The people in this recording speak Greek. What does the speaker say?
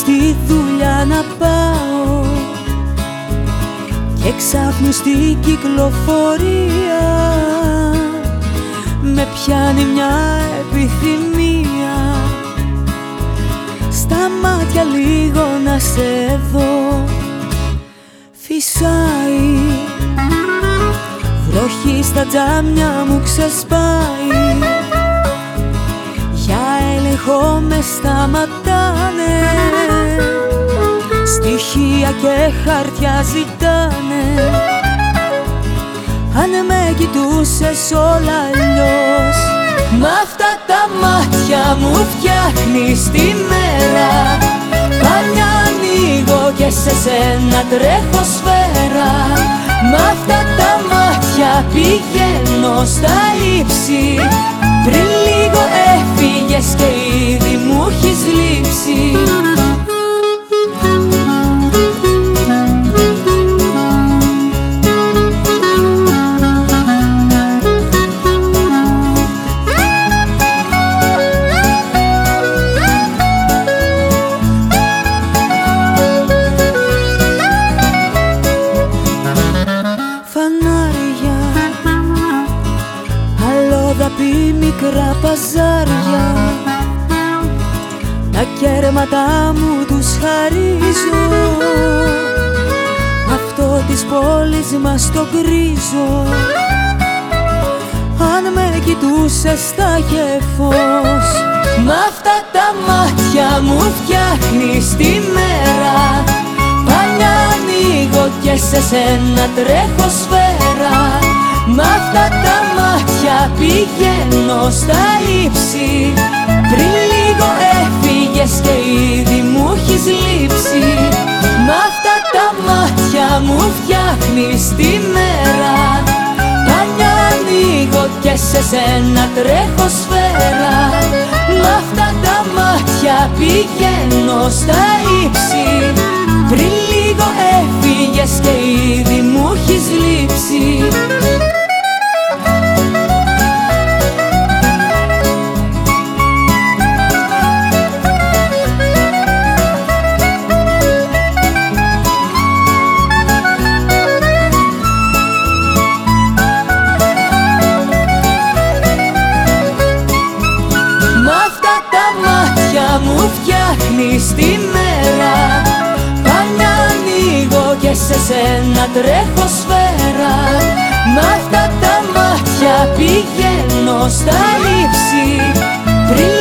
στη δουλειά να πάω και ξάφνου στην κυκλοφορία. Με πιάνει μια επιθυμία. Στα μάτια λίγο να σε δω. Φυσάει. Βροχή στα τζάμια μου ξεσπάει. Για έλεγχο με σταματάνε στοιχεία και χαρτιά ζητάνε. Αν με κοιτούσες όλα αλλιώς Μ' αυτά τα μάτια μου φτιάχνεις τη μέρα. Πάλια ανοίγω και σε σένα τρέχω σφαίρα. Μ' αυτά τα μάτια πηγαίνω στα ύψη φανάρια Αλλόδαπη μικρά παζάρια. Τα κέρματα μου τους χαρίζω. Αυτό της πόλης μας το γκρίζω. Αν με κοιτούσες θα είχε φως. Μ' αυτά τα μάτια μου φτιάχνεις τη μέρα. Πάλια ανοίγω και σε σένα τρέχω σφαίρα Μ' αυτά τα μάτια πηγαίνω στα ύψη. Πριν λίγο έφυγες και ήδη μου έχεις λείψει. Μ' αυτά τα μάτια μου φτιάχνεις τη μέρα. Πάλια ανοίγω και σε σένα τρέχω σφαίρα. Μ' αυτά τα μάτια πηγαίνω στα ύψη. Πριν λίγο έφυγες και ήδη μου μάτια μου φτιάχνεις τη μέρα. Πάλια ανοίγω και σε σένα τρέχω σφαίρα. Μ' αυτά τα μάτια πηγαίνω στα ύψη Πριν